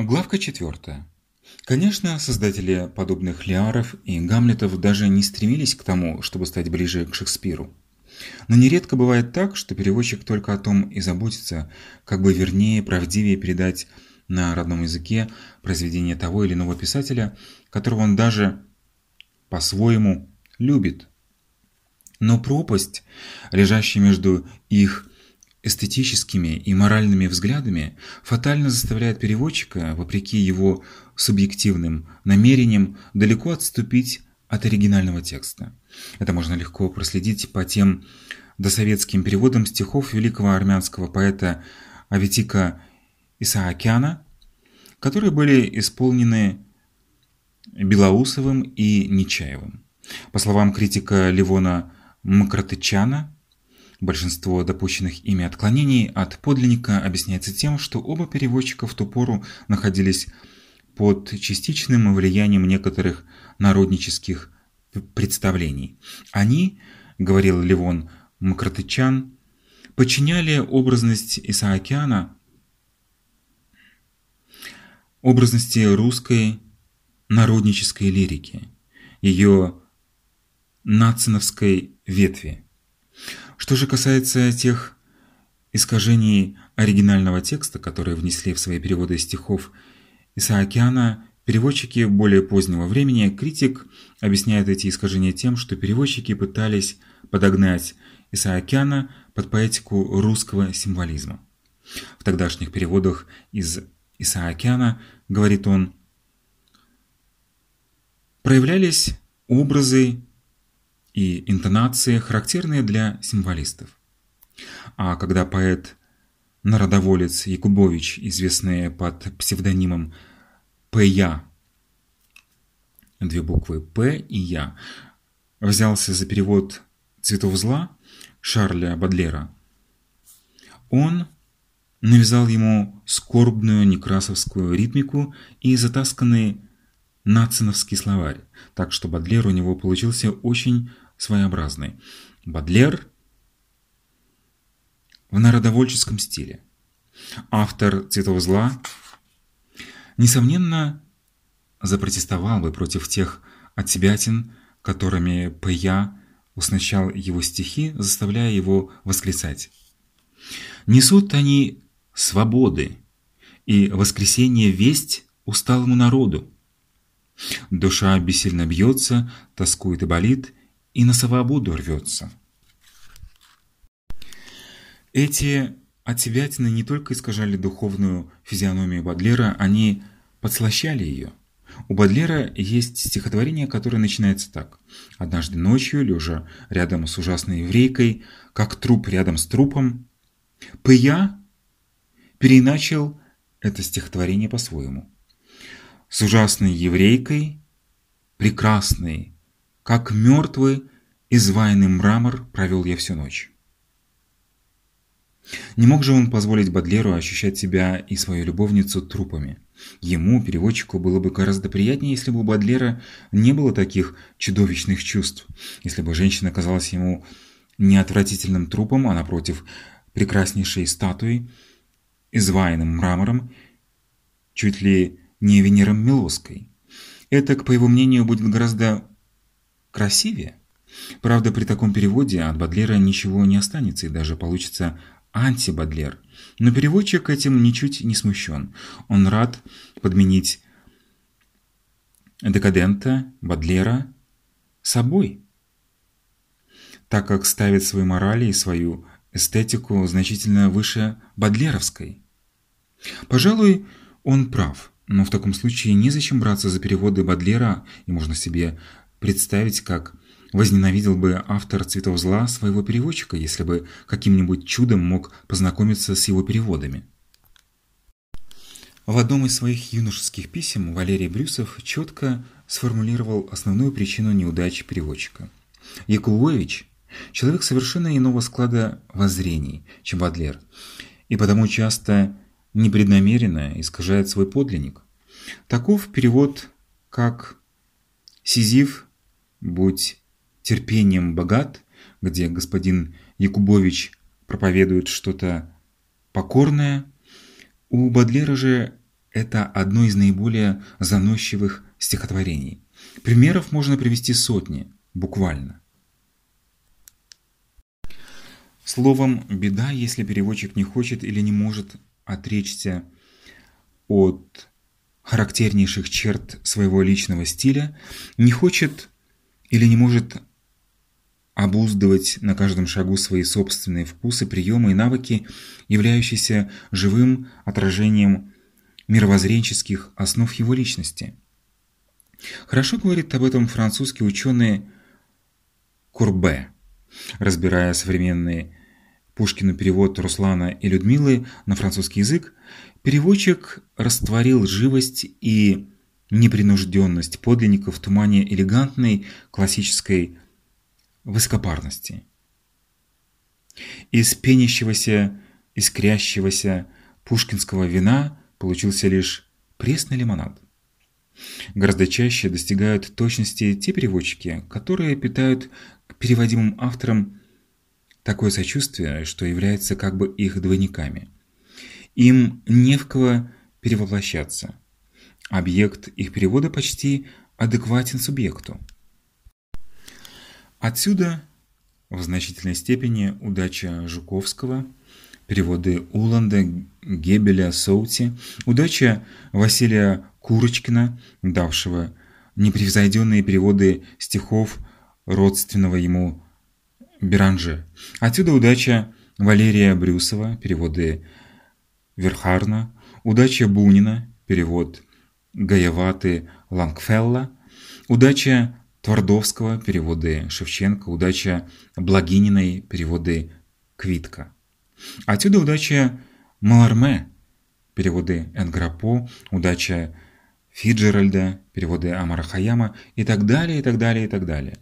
Главка четвертая. Конечно, создатели подобных Лиаров и Гамлетов даже не стремились к тому, чтобы стать ближе к Шекспиру. Но нередко бывает так, что переводчик только о том и заботится, как бы вернее, правдивее передать на родном языке произведение того или иного писателя, которого он даже по-своему любит. Но пропасть, лежащая между их эстетическими и моральными взглядами, фатально заставляет переводчика, вопреки его субъективным намерениям, далеко отступить от оригинального текста. Это можно легко проследить по тем досоветским переводам стихов великого армянского поэта Аветика Исаакяна, которые были исполнены Белоусовым и Нечаевым. По словам критика Ливона Макратычана, большинство допущенных ими отклонений от подлинника объясняется тем, что оба переводчика в ту пору находились под частичным влиянием некоторых народнических представлений. Они, говорил Ливон Макратычан, подчиняли образность Исаакиана образности русской народнической лирики, ее нациновской ветви. Что же касается тех искажений оригинального текста, которые внесли в свои переводы стихов Исаакиана переводчики более позднего времени, критик объясняет эти искажения тем, что переводчики пытались подогнать Исаакиана под поэтику русского символизма. В тогдашних переводах из Исаакиана, говорит он, проявлялись образы и интонации, характерные для символистов. А когда поэт-народоволец Якубович, известный под псевдонимом П.Я., две буквы П и Я, взялся за перевод «Цветов зла» Шарля Бадлера, он навязал ему скорбную некрасовскую ритмику и затасканный нациновский словарь, так что Бадлер у него получился очень своеобразный. Бадлер в народовольческом стиле. Автор «Цветов зла» несомненно запротестовал бы против тех отсебятин, которыми П.Я. уснащал его стихи, заставляя его восклицать. Несут они свободы и воскресение весть усталому народу. Душа бессильно бьется, тоскует и болит, и на свободу рвется. Эти отсевятины не только искажали духовную физиономию Бадлера, они подслащали ее. У Бадлера есть стихотворение, которое начинается так. «Однажды ночью, лежа рядом с ужасной еврейкой, как труп рядом с трупом, П.Я. переначал это стихотворение по-своему с ужасной еврейкой, прекрасной, как мертвый, изваянный мрамор провел я всю ночь. Не мог же он позволить Бадлеру ощущать себя и свою любовницу трупами. Ему, переводчику, было бы гораздо приятнее, если бы у Бадлера не было таких чудовищных чувств, если бы женщина казалась ему не отвратительным трупом, а напротив прекраснейшей статуей, изваянным мрамором, чуть ли не Венером Милоской. Это, по его мнению, будет гораздо красивее. Правда, при таком переводе от Бадлера ничего не останется и даже получится анти-Бадлер. Но переводчик этим ничуть не смущен. Он рад подменить декадента Бадлера собой, так как ставит свою мораль и свою эстетику значительно выше бадлеровской. Пожалуй, он прав. Но в таком случае незачем браться за переводы Бадлера, и можно себе представить, как возненавидел бы автор «Цветов зла» своего переводчика, если бы каким-нибудь чудом мог познакомиться с его переводами. В одном из своих юношеских писем Валерий Брюсов четко сформулировал основную причину неудачи переводчика. Якубович – человек совершенно иного склада воззрений, чем Бадлер, и потому часто непреднамеренно искажает свой подлинник. Таков перевод как «Сизиф, будь терпением богат», где господин Якубович проповедует что-то покорное. У Бадлера же – это одно из наиболее заносчивых стихотворений. Примеров можно привести сотни, буквально. Словом, беда, если переводчик не хочет или не может отречься от характернейших черт своего личного стиля, не хочет или не может обуздывать на каждом шагу свои собственные вкусы, приемы и навыки, являющиеся живым отражением мировоззренческих основ его личности. Хорошо говорит об этом французский ученый Курбе, разбирая современный Пушкину перевод Руслана и Людмилы на французский язык, переводчик растворил живость и непринужденность подлинника в тумане элегантной классической высокопарности. Из пенящегося, искрящегося пушкинского вина получился лишь пресный лимонад. Гораздо чаще достигают точности те переводчики, которые питают к переводимым авторам такое сочувствие, что является как бы их двойниками. Им не в кого перевоплощаться. Объект их перевода почти адекватен субъекту. Отсюда в значительной степени удача Жуковского, переводы Уланда, Гебеля, Соути, удача Василия Курочкина, давшего непревзойденные переводы стихов родственного ему Беранже. Отсюда удача Валерия Брюсова, переводы Верхарна, удача Бунина, перевод Гаеваты Лангфелла, удача Твардовского, переводы Шевченко, удача Благининой, переводы Квитка. Отсюда удача Маларме, переводы Энграпо, удача Фиджеральда, переводы Амара Хаяма и так далее, и так далее, и так далее.